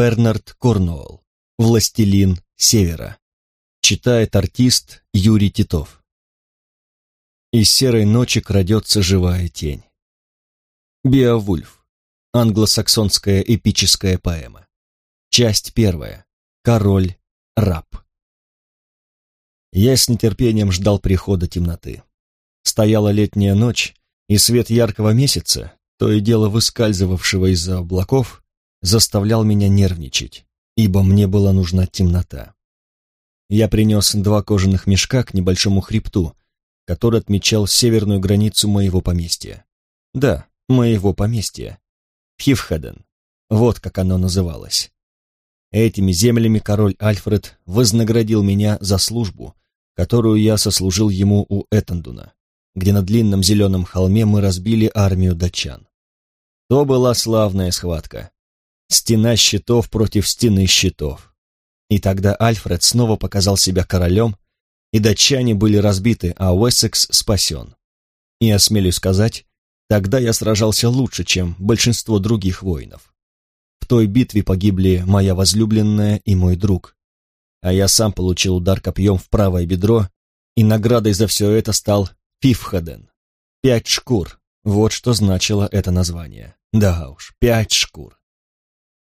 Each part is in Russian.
Бернард Корнуолл, «Властелин Севера». Читает артист Юрий Титов. Из серой ночи крадется живая тень. Беовульф. Англосаксонская эпическая поэма. Часть первая. Король-раб. Я с нетерпением ждал прихода темноты. Стояла летняя ночь, и свет яркого месяца, то и дело выскальзывавшего из-за облаков, заставлял меня нервничать, ибо мне была нужна темнота. Я принес два кожаных мешка к небольшому хребту, который отмечал северную границу моего поместья. Да, моего поместья. Фифхеден. Вот как оно называлось. Этими землями король Альфред вознаградил меня за службу, которую я сослужил ему у Этандуна, где на длинном зеленом холме мы разбили армию датчан. То была славная схватка. Стена щитов против стены щитов. И тогда Альфред снова показал себя королем, и датчане были разбиты, а Уэссекс спасен. И, осмелюсь сказать, тогда я сражался лучше, чем большинство других воинов. В той битве погибли моя возлюбленная и мой друг, а я сам получил удар копьем в правое бедро, и наградой за все это стал Фифхаден. Пять шкур, вот что значило это название. Да уж, пять шкур.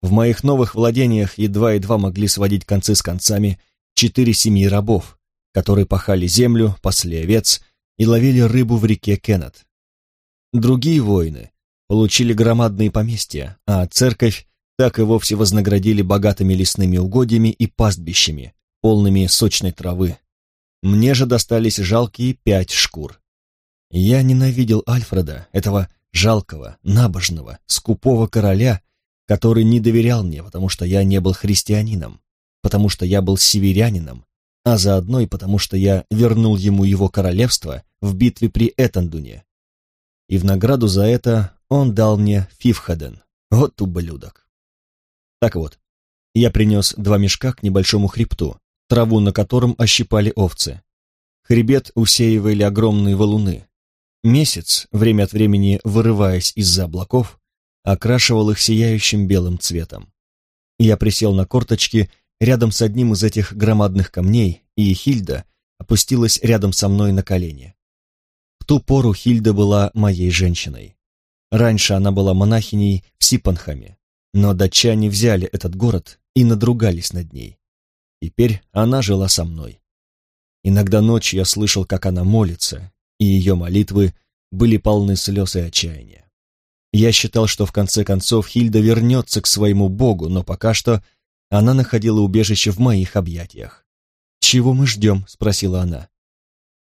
В моих новых владениях едва-едва могли сводить концы с концами четыре семьи рабов, которые пахали землю, пасли овец и ловили рыбу в реке Кеннет. Другие воины получили громадные поместья, а церковь так и вовсе вознаградили богатыми лесными угодьями и пастбищами, полными сочной травы. Мне же достались жалкие пять шкур. Я ненавидел Альфреда, этого жалкого, набожного, скупого короля, который не доверял мне, потому что я не был христианином, потому что я был северянином, а заодно и потому что я вернул ему его королевство в битве при Этандуне. И в награду за это он дал мне Фифхаден. Вот ублюдок. Так вот, я принес два мешка к небольшому хребту, траву на котором ощипали овцы. Хребет усеивали огромные валуны, Месяц, время от времени вырываясь из-за облаков, окрашивал их сияющим белым цветом. Я присел на корточки рядом с одним из этих громадных камней, и Хильда опустилась рядом со мной на колени. В ту пору Хильда была моей женщиной. Раньше она была монахиней в Сипанхаме, но датчане взяли этот город и надругались над ней. Теперь она жила со мной. Иногда ночью я слышал, как она молится, и ее молитвы были полны слез и отчаяния. Я считал, что в конце концов Хильда вернется к своему богу, но пока что она находила убежище в моих объятиях. «Чего мы ждем?» — спросила она.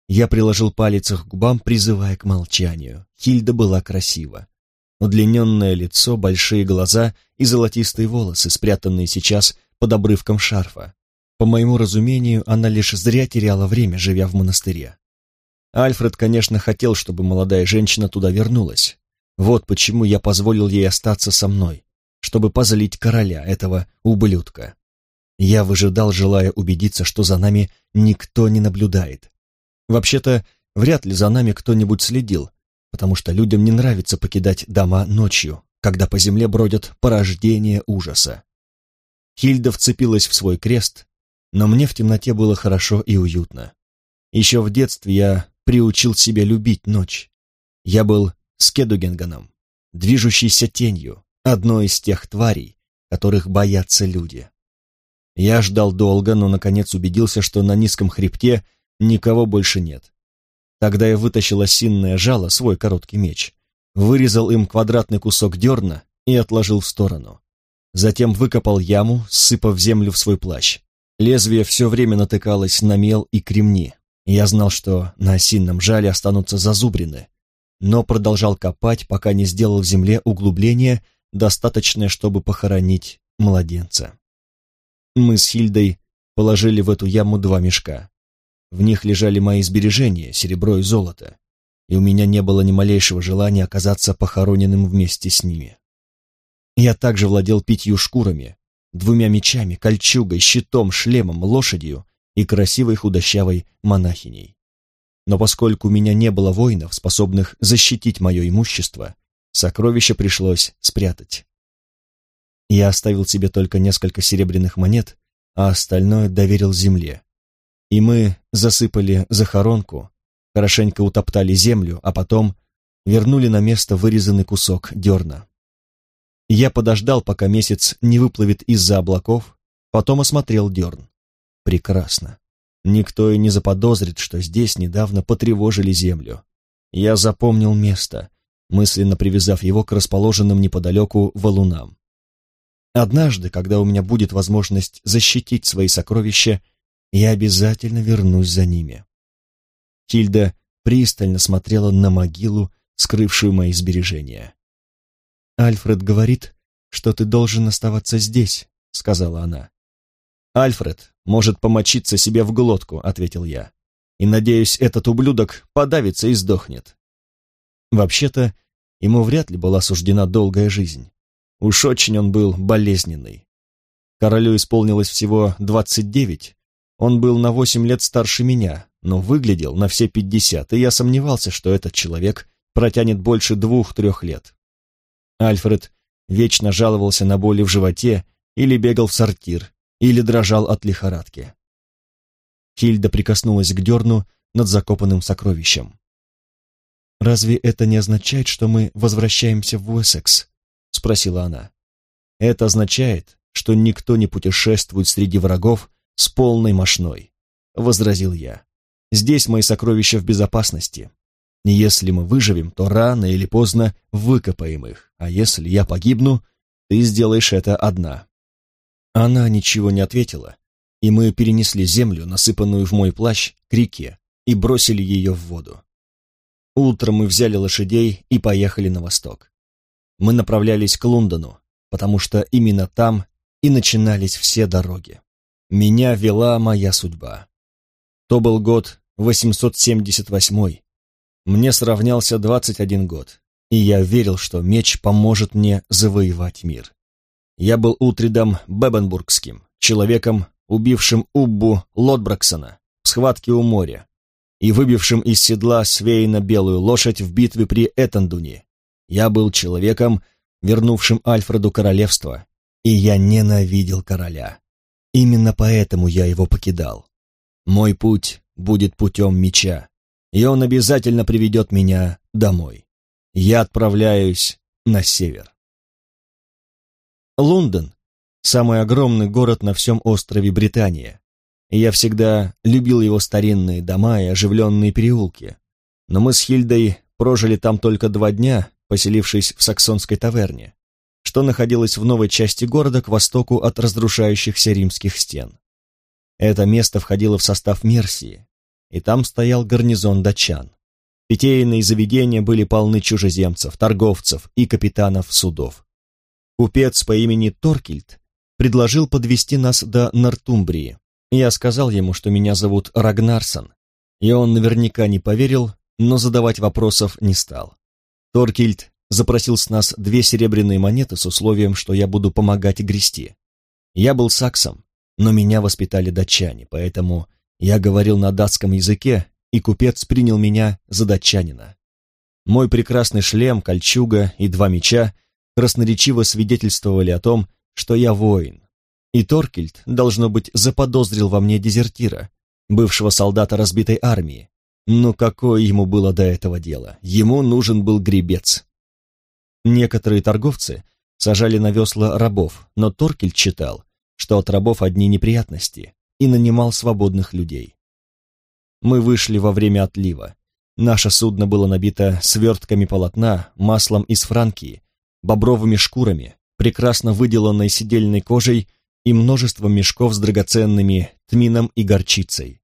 Я приложил палец к губам, призывая к молчанию. Хильда была красива. Удлиненное лицо, большие глаза и золотистые волосы, спрятанные сейчас под обрывком шарфа. По моему разумению, она лишь зря теряла время, живя в монастыре. Альфред, конечно, хотел, чтобы молодая женщина туда вернулась. Вот почему я позволил ей остаться со мной, чтобы позлить короля, этого ублюдка. Я выжидал, желая убедиться, что за нами никто не наблюдает. Вообще-то, вряд ли за нами кто-нибудь следил, потому что людям не нравится покидать дома ночью, когда по земле бродят порождения ужаса. Хильда вцепилась в свой крест, но мне в темноте было хорошо и уютно. Еще в детстве я приучил себя любить ночь. Я был скедугенганом, движущейся тенью, одной из тех тварей, которых боятся люди. Я ждал долго, но наконец убедился, что на низком хребте никого больше нет. Тогда я вытащил осинное жало, свой короткий меч, вырезал им квадратный кусок дерна и отложил в сторону. Затем выкопал яму, сыпав землю в свой плащ. Лезвие все время натыкалось на мел и кремни, я знал, что на осинном жале останутся зазубрины, но продолжал копать, пока не сделал в земле углубление, достаточное, чтобы похоронить младенца. Мы с Хильдой положили в эту яму два мешка. В них лежали мои сбережения, серебро и золото, и у меня не было ни малейшего желания оказаться похороненным вместе с ними. Я также владел пятью шкурами, двумя мечами, кольчугой, щитом, шлемом, лошадью и красивой худощавой монахиней. Но поскольку у меня не было воинов, способных защитить мое имущество, сокровище пришлось спрятать. Я оставил себе только несколько серебряных монет, а остальное доверил земле. И мы засыпали захоронку, хорошенько утоптали землю, а потом вернули на место вырезанный кусок дерна. Я подождал, пока месяц не выплывет из-за облаков, потом осмотрел дерн. Прекрасно. Никто и не заподозрит, что здесь недавно потревожили землю. Я запомнил место, мысленно привязав его к расположенным неподалеку валунам. Однажды, когда у меня будет возможность защитить свои сокровища, я обязательно вернусь за ними. Тильда пристально смотрела на могилу, скрывшую мои сбережения. «Альфред говорит, что ты должен оставаться здесь», — сказала она. «Альфред может помочиться себе в глотку», — ответил я. «И, надеюсь, этот ублюдок подавится и сдохнет». Вообще-то, ему вряд ли была суждена долгая жизнь. Уж очень он был болезненный. Королю исполнилось всего двадцать девять, он был на восемь лет старше меня, но выглядел на все пятьдесят, и я сомневался, что этот человек протянет больше двух-трех лет. Альфред вечно жаловался на боли в животе или бегал в сортир, или дрожал от лихорадки. Хильда прикоснулась к дерну над закопанным сокровищем. «Разве это не означает, что мы возвращаемся в Уэссекс?» — спросила она. «Это означает, что никто не путешествует среди врагов с полной мошной», — возразил я. «Здесь мои сокровища в безопасности. Если мы выживем, то рано или поздно выкопаем их, а если я погибну, ты сделаешь это одна». Она ничего не ответила, и мы перенесли землю, насыпанную в мой плащ, к реке, и бросили ее в воду. Утром мы взяли лошадей и поехали на восток. Мы направлялись к Лондону, потому что именно там и начинались все дороги. Меня вела моя судьба. То был год 878 Мне сравнялся 21 год, и я верил, что меч поможет мне завоевать мир. Я был Утридом Бебенбургским, человеком, убившим Уббу Лотбраксона в схватке у моря и выбившим из седла Свейна белую лошадь в битве при Этандуне. Я был человеком, вернувшим Альфреду королевство, и я ненавидел короля. Именно поэтому я его покидал. Мой путь будет путем меча, и он обязательно приведет меня домой. Я отправляюсь на север. Лондон – самый огромный город на всем острове Британия. Я всегда любил его старинные дома и оживленные переулки. Но мы с Хильдой прожили там только два дня, поселившись в саксонской таверне, что находилось в новой части города к востоку от разрушающихся римских стен. Это место входило в состав Мерсии, и там стоял гарнизон датчан. Питейные заведения были полны чужеземцев, торговцев и капитанов судов. Купец по имени Торкильд предложил подвести нас до Нортумбрии. Я сказал ему, что меня зовут Рагнарсон, и он наверняка не поверил, но задавать вопросов не стал. Торкильд запросил с нас две серебряные монеты с условием, что я буду помогать грести. Я был саксом, но меня воспитали датчане, поэтому я говорил на датском языке, и купец принял меня за датчанина. Мой прекрасный шлем, кольчуга и два меча красноречиво свидетельствовали о том, что я воин. И Торкельд, должно быть, заподозрил во мне дезертира, бывшего солдата разбитой армии. Но какое ему было до этого дело? Ему нужен был гребец. Некоторые торговцы сажали на весла рабов, но Торкельд читал, что от рабов одни неприятности, и нанимал свободных людей. Мы вышли во время отлива. Наше судно было набито свертками полотна, маслом из Франкии, бобровыми шкурами, прекрасно выделанной сидельной кожей и множеством мешков с драгоценными тмином и горчицей.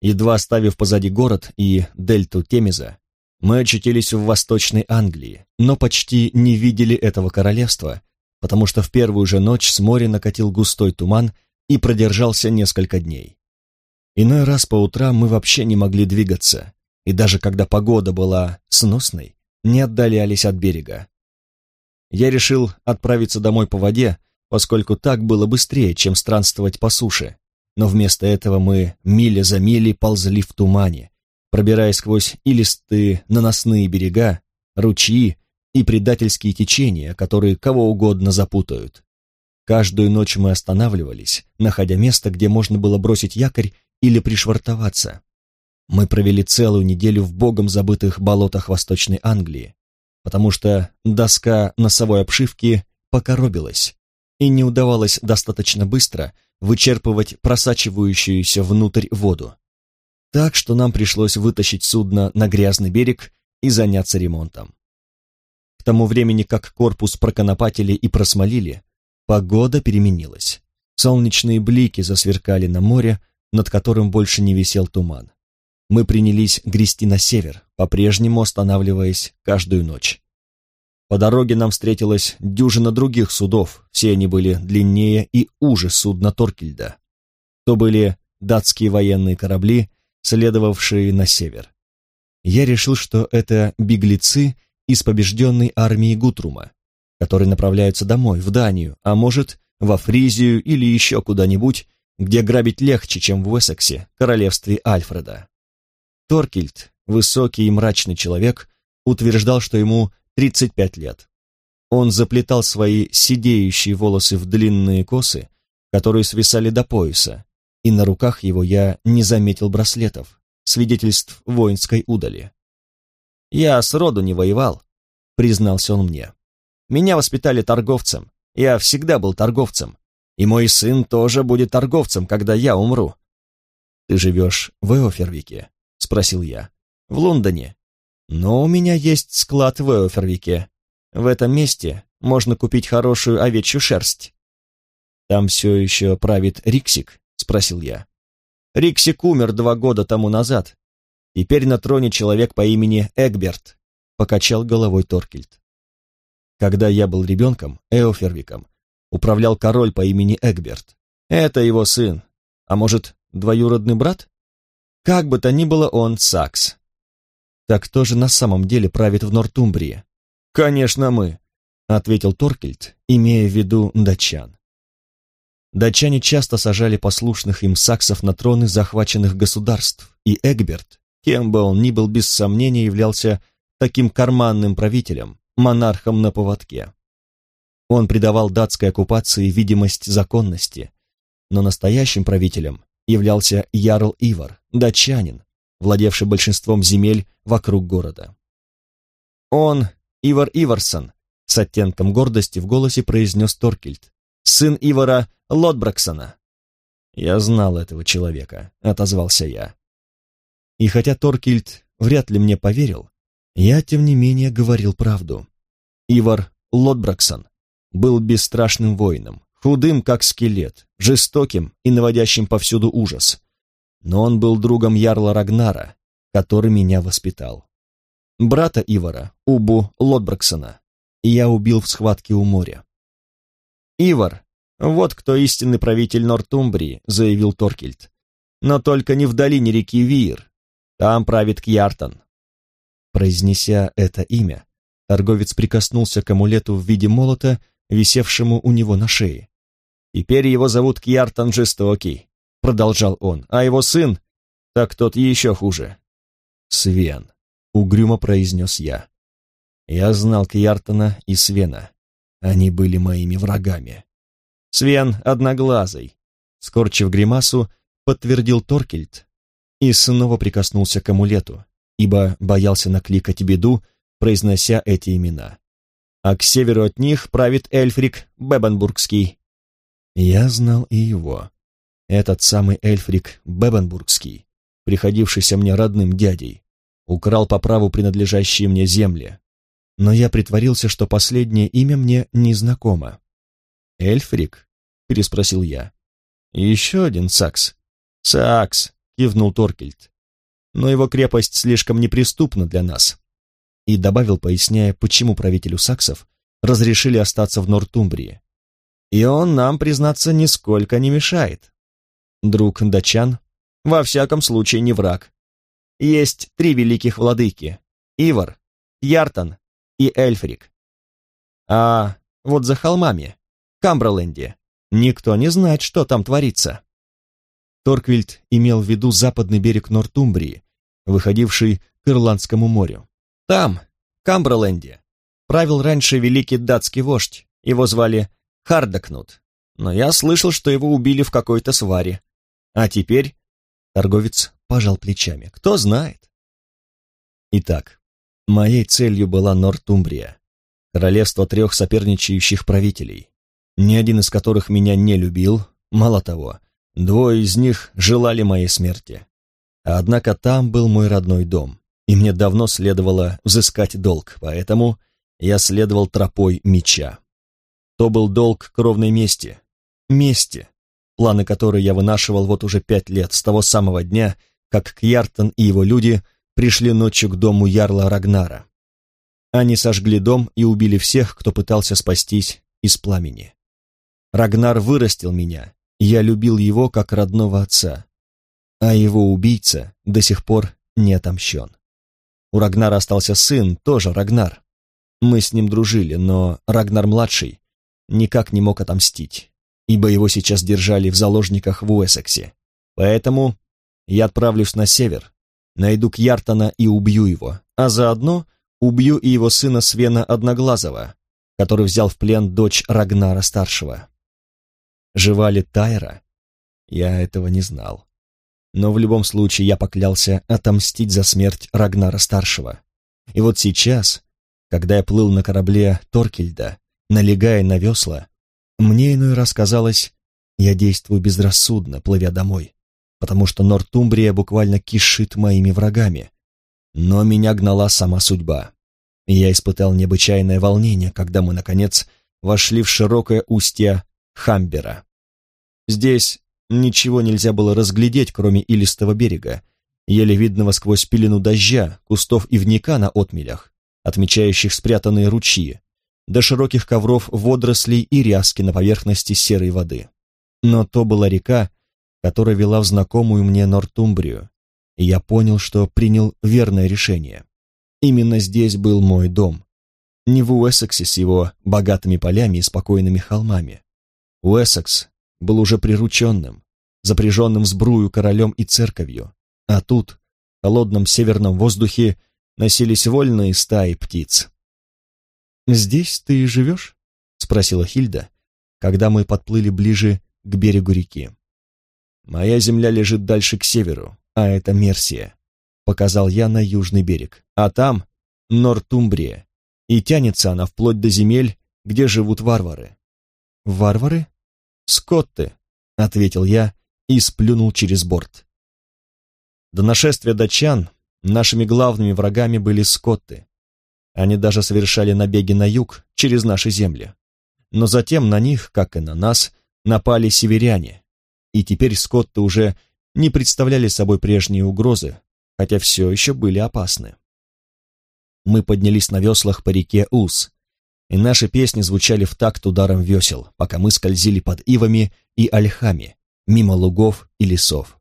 Едва оставив позади город и дельту Темеза, мы очутились в Восточной Англии, но почти не видели этого королевства, потому что в первую же ночь с моря накатил густой туман и продержался несколько дней. Иной раз по утрам мы вообще не могли двигаться, и даже когда погода была сносной, не отдалялись от берега. Я решил отправиться домой по воде, поскольку так было быстрее, чем странствовать по суше. Но вместо этого мы миля за милей ползли в тумане, пробираясь сквозь илистые наносные берега, ручьи и предательские течения, которые кого угодно запутают. Каждую ночь мы останавливались, находя место, где можно было бросить якорь или пришвартоваться. Мы провели целую неделю в богом забытых болотах Восточной Англии, потому что доска носовой обшивки покоробилась, и не удавалось достаточно быстро вычерпывать просачивающуюся внутрь воду. Так что нам пришлось вытащить судно на грязный берег и заняться ремонтом. К тому времени, как корпус проконопатили и просмолили, погода переменилась. Солнечные блики засверкали на море, над которым больше не висел туман. Мы принялись грести на север, по-прежнему останавливаясь каждую ночь. По дороге нам встретилась дюжина других судов, все они были длиннее и уже судна Торкельда. То были датские военные корабли, следовавшие на север. Я решил, что это беглецы из побежденной армии Гутрума, которые направляются домой, в Данию, а может, во Фризию или еще куда-нибудь, где грабить легче, чем в Уэссексе, королевстве Альфреда. Торкельд, высокий и мрачный человек, утверждал, что ему 35 лет. Он заплетал свои сидеющие волосы в длинные косы, которые свисали до пояса, и на руках его я не заметил браслетов, свидетельств воинской удали. «Я сроду не воевал», — признался он мне. «Меня воспитали торговцем, я всегда был торговцем, и мой сын тоже будет торговцем, когда я умру». «Ты живешь в Эофервике?» — спросил я. «В Лондоне. Но у меня есть склад в Эофервике. В этом месте можно купить хорошую овечью шерсть». «Там все еще правит Риксик?» — спросил я. «Риксик умер два года тому назад, Теперь на троне человек по имени Эгберт, покачал головой Торкельд. Когда я был ребенком, Эофервиком, управлял король по имени Эгберт. Это его сын, а может, двоюродный брат? Как бы то ни было, он Сакс. Так кто же на самом деле правит в Нортумбрии? Конечно, мы, ответил Торкельд, имея в виду датчан. Датчане часто сажали послушных им саксов на троны захваченных государств, и Эгберт Кем бы он ни был, без сомнения являлся таким карманным правителем, монархом на поводке. Он придавал датской оккупации видимость законности, но настоящим правителем являлся Ярл Ивар, датчанин, владевший большинством земель вокруг города. Он, Ивар Иварсон, с оттенком гордости в голосе произнес Торкельд, сын Ивара Лотбраксона. «Я знал этого человека», — отозвался я. И хотя Торкильд вряд ли мне поверил, я, тем не менее, говорил правду. Ивар Лотбраксон был бесстрашным воином, худым, как скелет, жестоким и наводящим повсюду ужас. Но он был другом Ярла Рагнара, который меня воспитал. Брата Ивара, Убу Лотбраксона, я убил в схватке у моря. «Ивар, вот кто истинный правитель Нортумбрии», — заявил Торкельд. «Но только не в долине реки Виир, там правит Кьяртан». Произнеся это имя, торговец прикоснулся к амулету в виде молота, висевшему у него на шее. «Теперь его зовут Кьяртан Жестокий», — продолжал он, «а его сын, так тот еще хуже». «Свен», — угрюмо произнес я. Я знал Кьяртана и Свена. Они были моими врагами. «Свен одноглазый», — скорчив гримасу, подтвердил Торкельд, и снова прикоснулся к амулету, ибо боялся накликать беду, произнося эти имена. А к северу от них правит Эльфрик Бебенбургский. Я знал и его. Этот самый Эльфрик Бебенбургский, приходившийся мне родным дядей, украл по праву принадлежащие мне земли. Но я притворился, что последнее имя мне незнакомо. «Эльфрик?» — переспросил я. «Еще один Сакс». «Сакс», кивнул Торкельд. Но его крепость слишком неприступна для нас. И добавил, поясняя, почему правителю саксов разрешили остаться в Нортумбрии. И он нам, признаться, нисколько не мешает. Друг датчан, во всяком случае, не враг. Есть три великих владыки — Ивар, Яртан и Эльфрик. А вот за холмами, Камберленде, никто не знает, что там творится. Торквильд имел в виду западный берег Нортумбрии, выходивший к Ирландскому морю. Там, в Камберленде, правил раньше великий датский вождь, его звали Хардакнут. но я слышал, что его убили в какой-то сваре. А теперь...» Торговец пожал плечами. «Кто знает?» Итак, моей целью была Нортумбрия, королевство трех соперничающих правителей, ни один из которых меня не любил, мало того, двое из них желали моей смерти. Однако там был мой родной дом, и мне давно следовало взыскать долг, поэтому я следовал тропой меча. То был долг кровной мести, мести, планы которой я вынашивал вот уже пять лет, с того самого дня, как Кьяртон и его люди пришли ночью к дому Ярла Рагнара. Они сожгли дом и убили всех, кто пытался спастись из пламени. Рагнар вырастил меня, я любил его как родного отца, а его убийца до сих пор не отомщен. У Рагнара остался сын, тоже Рагнар. Мы с ним дружили, но Рагнар-младший никак не мог отомстить ибо его сейчас держали в заложниках в Уэссексе. Поэтому я отправлюсь на север, найду Кьяртона и убью его, а заодно убью и его сына Свена Одноглазого, который взял в плен дочь Рагнара-старшего. Жива ли Тайра? Я этого не знал. Но в любом случае я поклялся отомстить за смерть Рагнара-старшего. И вот сейчас, когда я плыл на корабле Торкельда, налегая на весла, мне иной раз казалось, я действую безрассудно, плывя домой, потому что Нортумбрия буквально кишит моими врагами. Но меня гнала сама судьба. Я испытал необычайное волнение, когда мы, наконец, вошли в широкое устье Хамбера. Здесь ничего нельзя было разглядеть, кроме илистого берега, еле видного сквозь пелену дождя, кустов ивника на отмелях, отмечающих спрятанные ручьи, до широких ковров водорослей и ряски на поверхности серой воды. Но то была река, которая вела в знакомую мне Нортумбрию, и я понял, что принял верное решение. Именно здесь был мой дом. Не в Уэссексе с его богатыми полями и спокойными холмами. Уэссекс был уже прирученным, запряженным сбрую королем и церковью, а тут, в холодном северном воздухе, носились вольные стаи птиц. «Здесь ты и живешь?» — спросила Хильда, когда мы подплыли ближе к берегу реки. «Моя земля лежит дальше к северу, а это Мерсия», — показал я на южный берег, а там Нортумбрия, и тянется она вплоть до земель, где живут варвары. «Варвары?» «Скотты», — ответил я и сплюнул через борт. До нашествия датчан нашими главными врагами были скотты, они даже совершали набеги на юг через наши земли. Но затем на них, как и на нас, напали северяне, и теперь скотты уже не представляли собой прежние угрозы, хотя все еще были опасны. Мы поднялись на веслах по реке Ус, и наши песни звучали в такт ударом весел, пока мы скользили под ивами и ольхами, мимо лугов и лесов.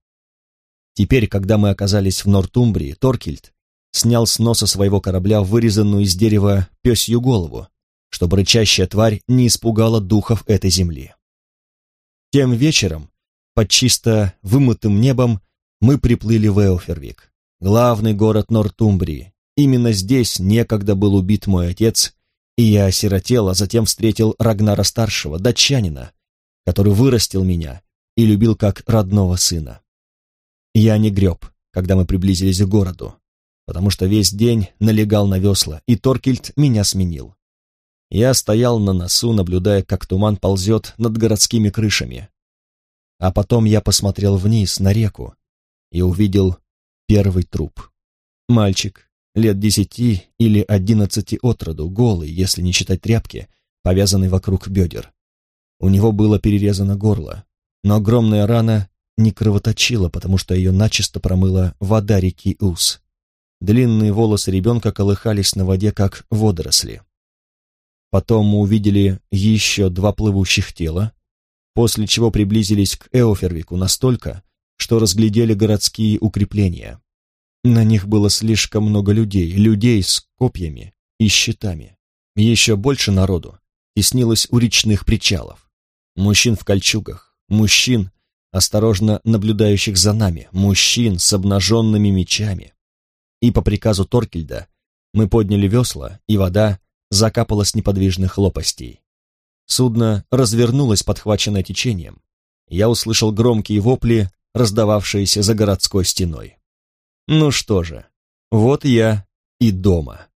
Теперь, когда мы оказались в Нортумбрии, Торкельд снял с носа своего корабля вырезанную из дерева пёсью голову, чтобы рычащая тварь не испугала духов этой земли. Тем вечером, под чисто вымытым небом, мы приплыли в Эофервик, главный город Нортумбрии. Именно здесь некогда был убит мой отец, и я осиротел, а затем встретил Рагнара-старшего, датчанина, который вырастил меня и любил как родного сына. Я не греб, когда мы приблизились к городу, потому что весь день налегал на весла, и Торкельд меня сменил. Я стоял на носу, наблюдая, как туман ползет над городскими крышами. А потом я посмотрел вниз, на реку, и увидел первый труп. Мальчик, лет десяти или одиннадцати от роду, голый, если не считать тряпки, повязанный вокруг бедер. У него было перерезано горло, но огромная рана не кровоточила, потому что ее начисто промыла вода реки Ус. Длинные волосы ребенка колыхались на воде, как водоросли. Потом мы увидели еще два плывущих тела, после чего приблизились к Эофервику настолько, что разглядели городские укрепления. На них было слишком много людей, людей с копьями и щитами. Еще больше народу теснилось у речных причалов. Мужчин в кольчугах, мужчин, осторожно наблюдающих за нами, мужчин с обнаженными мечами, и по приказу Торкельда мы подняли весла, и вода закапала с неподвижных лопастей. Судно развернулось, подхваченное течением. Я услышал громкие вопли, раздававшиеся за городской стеной. Ну что же, вот я и дома.